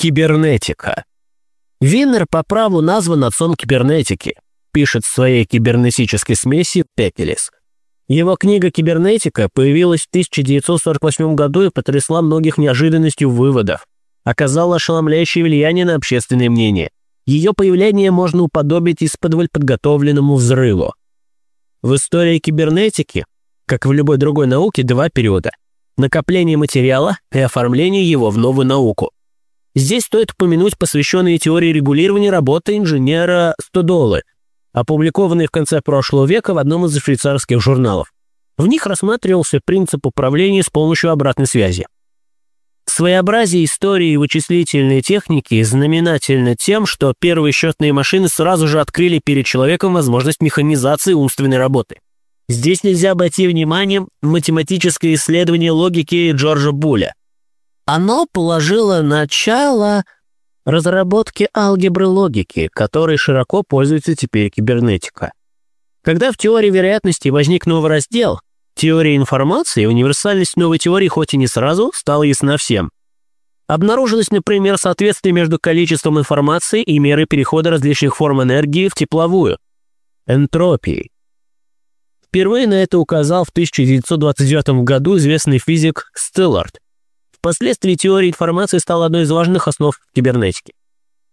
Кибернетика. Виннер по праву назван отцом кибернетики, пишет в своей кибернетической смеси Пекелес. Его книга «Кибернетика» появилась в 1948 году и потрясла многих неожиданностью выводов. Оказала ошеломляющее влияние на общественное мнение. Ее появление можно уподобить исподволь подготовленному взрыву. В истории кибернетики, как в любой другой науке, два периода – накопление материала и оформление его в новую науку. Здесь стоит упомянуть посвященные теории регулирования работы инженера Стодолы, опубликованные в конце прошлого века в одном из швейцарских журналов. В них рассматривался принцип управления с помощью обратной связи. Своеобразие истории вычислительной техники знаменательно тем, что первые счетные машины сразу же открыли перед человеком возможность механизации умственной работы. Здесь нельзя обойти вниманием математическое исследование логики Джорджа Буля. Оно положило начало разработке алгебры логики, которой широко пользуется теперь кибернетика. Когда в теории вероятности возник новый раздел, Теория информации универсальность новой теории хоть и не сразу стала ясна всем. Обнаружилось, например, соответствие между количеством информации и мерой перехода различных форм энергии в тепловую – энтропией. Впервые на это указал в 1929 году известный физик Стиллард. Впоследствии теория информации стала одной из важных основ кибернетики.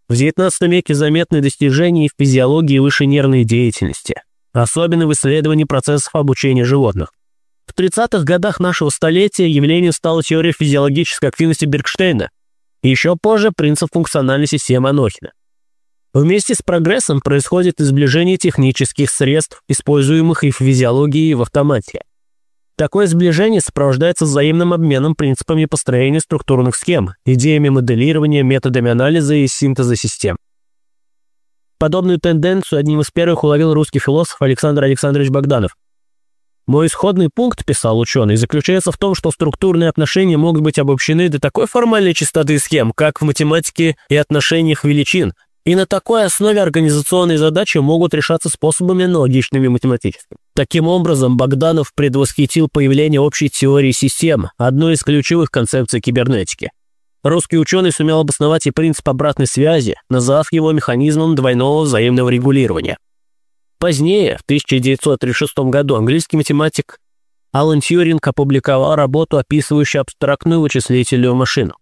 В XIX веке заметны достижения в физиологии высшей нервной деятельности, особенно в исследовании процессов обучения животных. В 30-х годах нашего столетия явлением стала теория физиологической активности Бергштейна, и еще позже принцип функциональной системы Анохина. Вместе с прогрессом происходит изближение технических средств, используемых и в физиологии, и в автомате. Такое сближение сопровождается взаимным обменом принципами построения структурных схем, идеями моделирования, методами анализа и синтеза систем. Подобную тенденцию одним из первых уловил русский философ Александр Александрович Богданов – мой исходный пункт, писал ученый, заключается в том, что структурные отношения могут быть обобщены до такой формальной чистоты схем, как в математике и отношениях величин, и на такой основе организационные задачи могут решаться способами аналогичными математическим. Таким образом, Богданов предвосхитил появление общей теории систем, одной из ключевых концепций кибернетики. Русский ученый сумел обосновать и принцип обратной связи, назвав его механизмом двойного взаимного регулирования. Позднее, в 1936 году, английский математик Алан Тьюринг опубликовал работу, описывающую абстрактную вычислительную машину.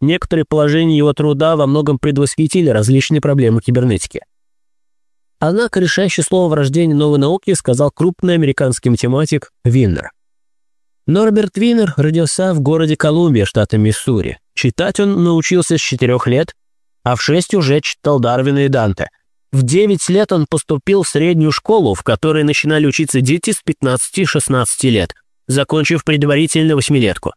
Некоторые положения его труда во многом предвосхитили различные проблемы кибернетики. Однако решающее слово в рождении новой науки сказал крупный американский математик Виннер. Норберт Виннер родился в городе Колумбия, штата Миссури. Читать он научился с четырех лет, а в шесть уже читал Дарвина и Данте – в 9 лет он поступил в среднюю школу, в которой начинали учиться дети с 15-16 лет, закончив предварительно восьмилетку.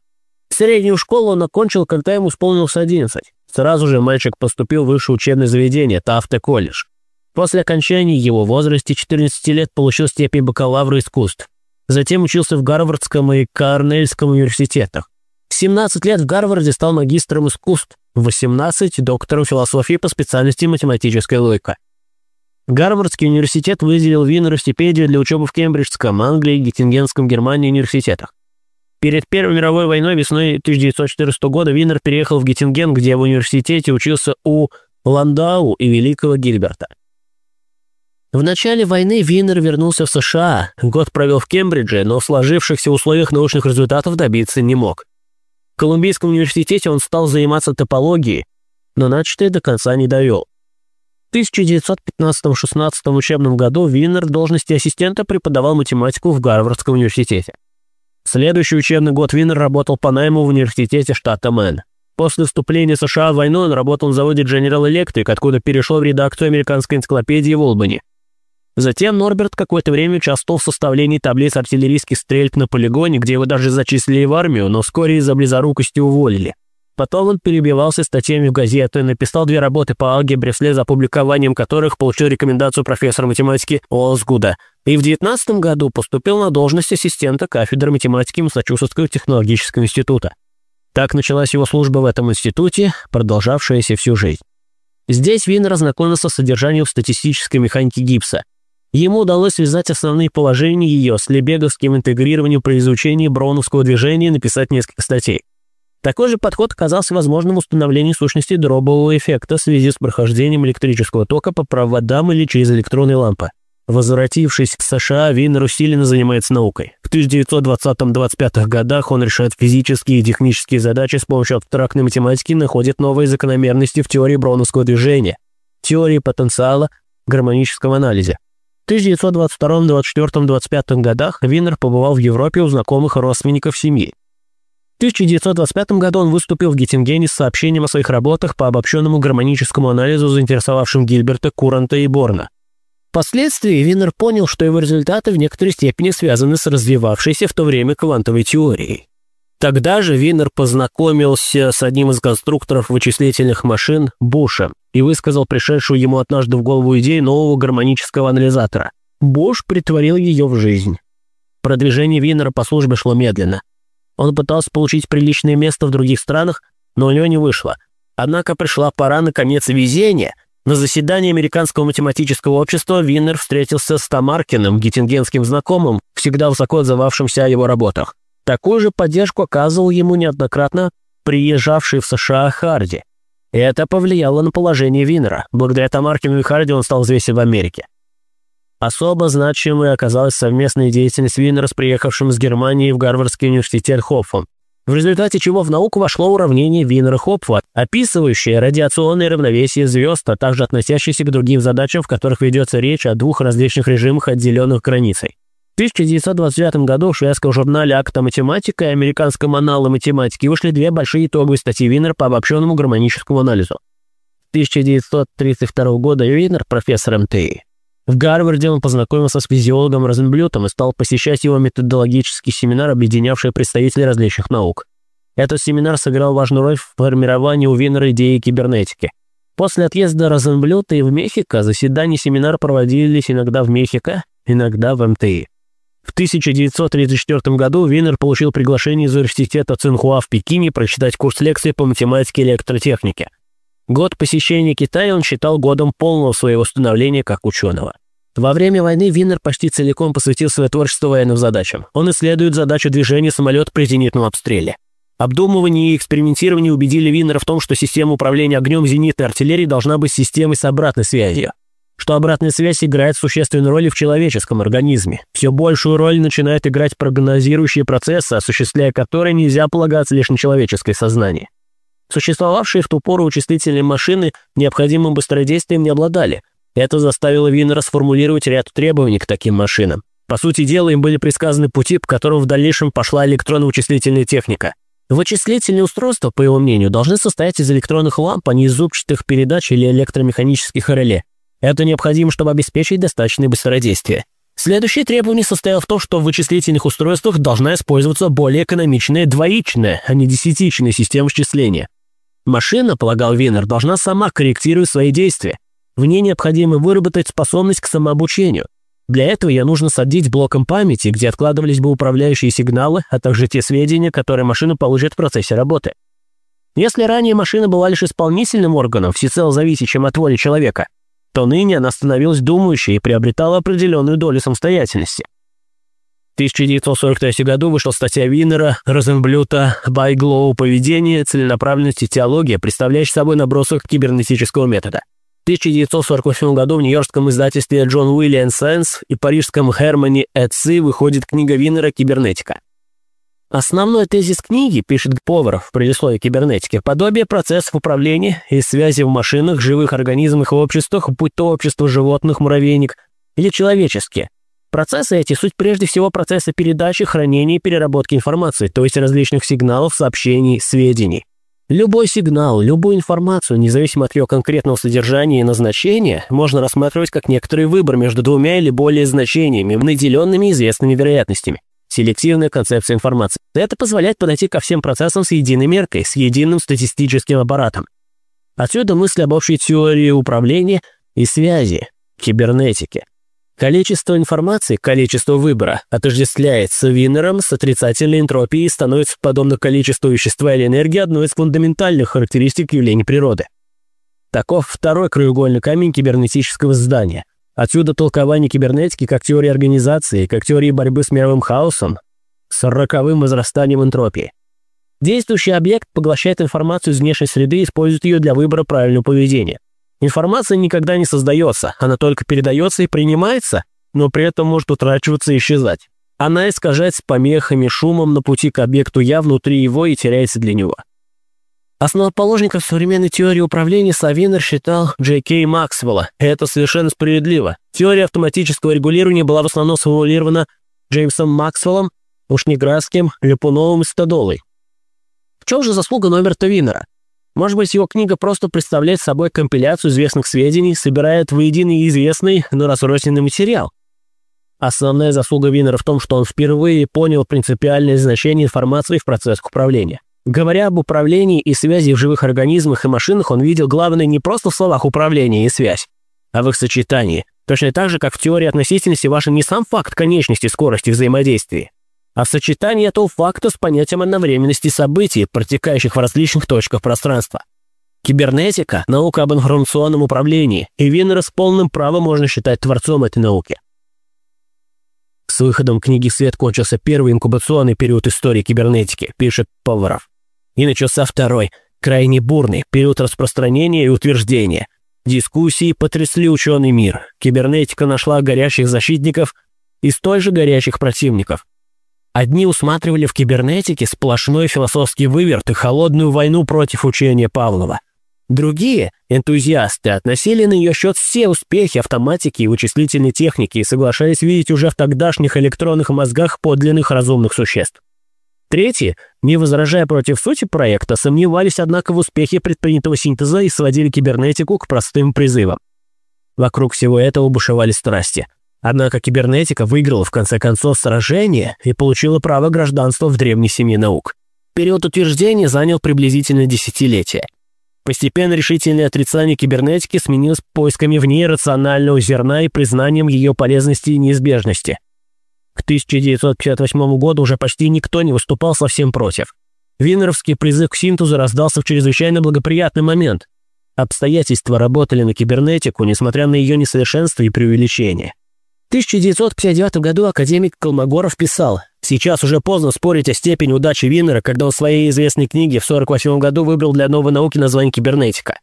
Среднюю школу он окончил, когда ему исполнилось 11. Сразу же мальчик поступил в высшее учебное заведение Тафте колледж. После окончания его в возрасте 14 лет получил степень бакалавра искусств. Затем учился в Гарвардском и Корнельском университетах. В 17 лет в Гарварде стал магистром искусств, в 18 – доктором философии по специальности математическая логика. Гарвардский университет выделил Винеру стипендию для учебы в Кембриджском, Англии, Геттингенском, Германии университетах. Перед Первой мировой войной весной 1914 года Винер переехал в Геттинген, где в университете учился у Ландау и Великого Гильберта. В начале войны Винер вернулся в США, год провел в Кембридже, но в сложившихся условиях научных результатов добиться не мог. В Колумбийском университете он стал заниматься топологией, но начатое до конца не довел. 1915-16 учебном году Винер в должности ассистента преподавал математику в Гарвардском университете. Следующий учебный год Винер работал по найму в университете штата Мэн. После вступления США в войну он работал на заводе General Electric, откуда перешел в редакцию американской энциклопедии в Олбани. Затем Норберт какое-то время участвовал в составлении таблиц артиллерийских стрельб на полигоне, где его даже зачислили в армию, но вскоре из-за близорукости уволили. Потом он перебивался статьями в газеты, написал две работы по алгебре, вслед за опубликованием которых получил рекомендацию профессора математики Олсгуда. И в 19 году поступил на должность ассистента кафедры математики Массачусетского технологического института. Так началась его служба в этом институте, продолжавшаяся всю жизнь. Здесь Вин ознакомился с содержанием статистической механики гипса. Ему удалось связать основные положения ее с лебеговским интегрированием при изучении броуновского движения и написать несколько статей. Такой же подход оказался возможным в установлении сущности дробового эффекта в связи с прохождением электрического тока по проводам или через электронные лампы. Возвратившись в США, Винер усиленно занимается наукой. В 1920-25 годах он решает физические и технические задачи с помощью абстрактной математики и находит новые закономерности в теории броуновского движения, теории потенциала, гармоническом анализе. В 1922, 24, 25 годах Винер побывал в Европе у знакомых родственников семьи. В 1925 году он выступил в Геттингене с сообщением о своих работах по обобщенному гармоническому анализу, заинтересовавшим Гильберта, Куранта и Борна. Впоследствии Винер понял, что его результаты в некоторой степени связаны с развивавшейся в то время квантовой теорией. Тогда же Винер познакомился с одним из конструкторов вычислительных машин Бушем и высказал пришедшую ему однажды в голову идею нового гармонического анализатора. Буш притворил ее в жизнь. Продвижение Винера по службе шло медленно. Он пытался получить приличное место в других странах, но у него не вышло. Однако пришла пора, наконец, везения. На заседании Американского математического общества Виннер встретился с Тамаркиным, геттингенским знакомым, всегда высоко отзывавшимся о его работах. Такую же поддержку оказывал ему неоднократно приезжавший в США Харди. Это повлияло на положение Виннера. Благодаря Тамаркину и Харди он стал известен в Америке. Особо значимой оказалась совместная деятельность Виннера с приехавшим из Германии в Гарвардский университет Хопфом, в результате чего в науку вошло уравнение Виннера-Хопфа, описывающее радиационное равновесие звезд, а также относящееся к другим задачам, в которых ведется речь о двух различных режимах, отделенных границей. В 1929 году в шведском журнале «Акта математика» и американском анале математики вышли две большие итоговые статьи Виннера по обобщенному гармоническому анализу. 1932 года Винер, профессор МТИ, в Гарварде он познакомился с физиологом Розенблютом и стал посещать его методологический семинар, объединявший представителей различных наук. Этот семинар сыграл важную роль в формировании у Винера идеи кибернетики. После отъезда Розенблюта в Мехико заседания семинара проводились иногда в Мехико, иногда в МТИ. В 1934 году Винер получил приглашение из университета Цинхуа в Пекине прочитать курс лекций по математике и электротехнике. Год посещения Китая он считал годом полного своего становления как ученого. Во время войны Виннер почти целиком посвятил свое творчество военным задачам. Он исследует задачу движения самолета при зенитном обстреле. Обдумывание и экспериментирование убедили Виннера в том, что система управления огнем зенитной артиллерии должна быть системой с обратной связью. Что обратная связь играет существенную роль в человеческом организме. Все большую роль начинают играть прогнозирующие процессы, осуществляя которые нельзя полагаться лишь на человеческое сознание. Существовавшие в ту пору вычислительные машины необходимым быстродействием не обладали. Это заставило Винера сформулировать ряд требований к таким машинам. По сути дела, им были предсказаны пути, по которым в дальнейшем пошла электронно-вычислительная техника. Вычислительные устройства, по его мнению, должны состоять из электронных ламп, а не из зубчатых передач или электромеханических реле. Это необходимо, чтобы обеспечить достаточное быстродействие. Следующее требование состояло в том, что в вычислительных устройствах должна использоваться более экономичная двоичная, а не десятичная система счисления. Машина, полагал Винер, должна сама корректировать свои действия. В ней необходимо выработать способность к самообучению. Для этого ей нужно садить блоком памяти, где откладывались бы управляющие сигналы, а также те сведения, которые машина получит в процессе работы. Если ранее машина была лишь исполнительным органом, всецело зависящим от воли человека, то ныне она становилась думающей и приобретала определенную долю самостоятельности. В 1943 году вышла статья Виннера, Розенблюта «Байглоу. Поведение, целенаправленность и теология», представляющая собой набросок кибернетического метода. В 1948 году в нью-йоркском издательстве Джон Уильям Сайенс и парижском Хермани Эци выходит книга Виннера «Кибернетика». Основной тезис книги, пишет Поваров в предисловии кибернетики, подобие процессов управления и связи в машинах, живых организмах и обществах, будь то общество животных, муравейник или человеческие, Процессы эти – суть прежде всего процесса передачи, хранения и переработки информации, то есть различных сигналов, сообщений, сведений. Любой сигнал, любую информацию, независимо от ее конкретного содержания и назначения, можно рассматривать как некоторый выбор между двумя или более значениями, наделенными известными вероятностями. Селективная концепция информации. Это позволяет подойти ко всем процессам с единой меркой, с единым статистическим аппаратом. Отсюда мысль об общей теории управления и связи, кибернетики. Количество информации, количество выбора отождествляется Винером с отрицательной энтропией и становится подобно количеству вещества или энергии одной из фундаментальных характеристик явлений природы. Таков второй краеугольный камень кибернетического здания. Отсюда толкование кибернетики как теории организации, как теории борьбы с мировым хаосом, с роковым возрастанием энтропии. Действующий объект поглощает информацию из внешней среды и использует ее для выбора правильного поведения. Информация никогда не создается, она только передается и принимается, но при этом может утрачиваться и исчезать. Она искажается помехами, шумом на пути к объекту «я» внутри его и теряется для него. Основоположником современной теории управления Савинер считал Джей Кей Максвелла. Это совершенно справедливо. Теория автоматического регулирования была в основном сформулирована Джеймсом Максвеллом, Ушнеградским, Лепуновым и Стадолой. В чем же заслуга Номерта Винера? Может быть, его книга просто представляет собой компиляцию известных сведений, собирает воедино известный, но разрозненный материал. Основная заслуга Винера в том, что он впервые понял принципиальное значение информации в процессах управления. Говоря об управлении и связи в живых организмах и машинах, он видел главное не просто в словах управление и связь, а в их сочетании. Точно так же, как в теории относительности важен не сам факт конечности скорости взаимодействия, а в сочетании этого факта с понятием одновременности событий, протекающих в различных точках пространства. Кибернетика – наука об информационном управлении, и Виннера с полным правом можно считать творцом этой науки. С выходом книги «Свет» кончился первый инкубационный период истории кибернетики, пишет Поваров. И начался второй, крайне бурный, период распространения и утверждения. Дискуссии потрясли ученый мир. Кибернетика нашла горящих защитников и столь же горячих противников. Одни усматривали в кибернетике сплошной философский выверт и холодную войну против учения Павлова. Другие, энтузиасты, относили на ее счет все успехи автоматики и вычислительной техники и соглашались видеть уже в тогдашних электронных мозгах подлинных разумных существ. Третьи, не возражая против сути проекта, сомневались, однако, в успехе предпринятого синтеза и сводили кибернетику к простым призывам. Вокруг всего этого бушевали страсти – Однако кибернетика выиграла в конце концов сражение и получила право гражданства в древней семье наук. Период утверждения занял приблизительно десятилетие. Постепенно решительное отрицание кибернетики сменилось поисками в ней рационального зерна и признанием ее полезности и неизбежности. К 1958 году уже почти никто не выступал совсем против. Винеровский призыв к синтезу раздался в чрезвычайно благоприятный момент. Обстоятельства работали на кибернетику, несмотря на ее несовершенство и преувеличение. 1959 году академик Колмогоров писал «Сейчас уже поздно спорить о степени удачи Виннера, когда он в своей известной книге в 1948 году выбрал для новой науки название кибернетика.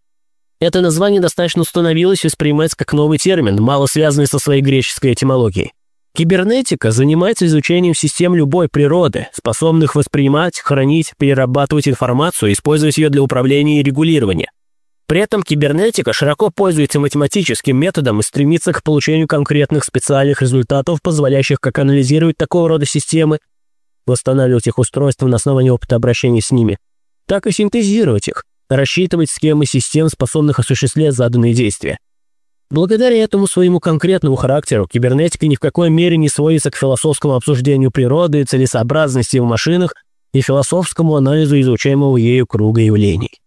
Это название достаточно установилось и воспринимается как новый термин, мало связанный со своей греческой этимологией. Кибернетика занимается изучением систем любой природы, способных воспринимать, хранить, перерабатывать информацию, использовать ее для управления и регулирования. При этом кибернетика широко пользуется математическим методом и стремится к получению конкретных специальных результатов, позволяющих как анализировать такого рода системы, восстанавливать их устройства на основании опыта обращения с ними, так и синтезировать их, рассчитывать схемы систем, способных осуществлять заданные действия. Благодаря этому своему конкретному характеру кибернетика ни в какой мере не сводится к философскому обсуждению природы, целесообразности в машинах и философскому анализу изучаемого ею круга явлений.